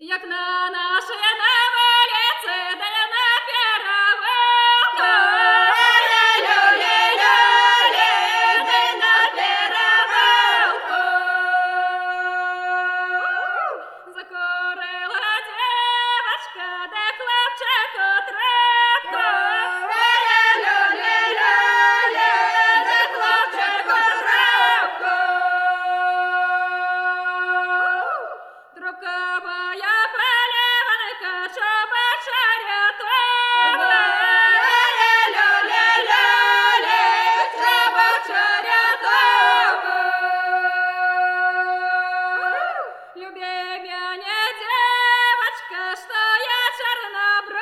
Jak na nasze i'm Sharanabra.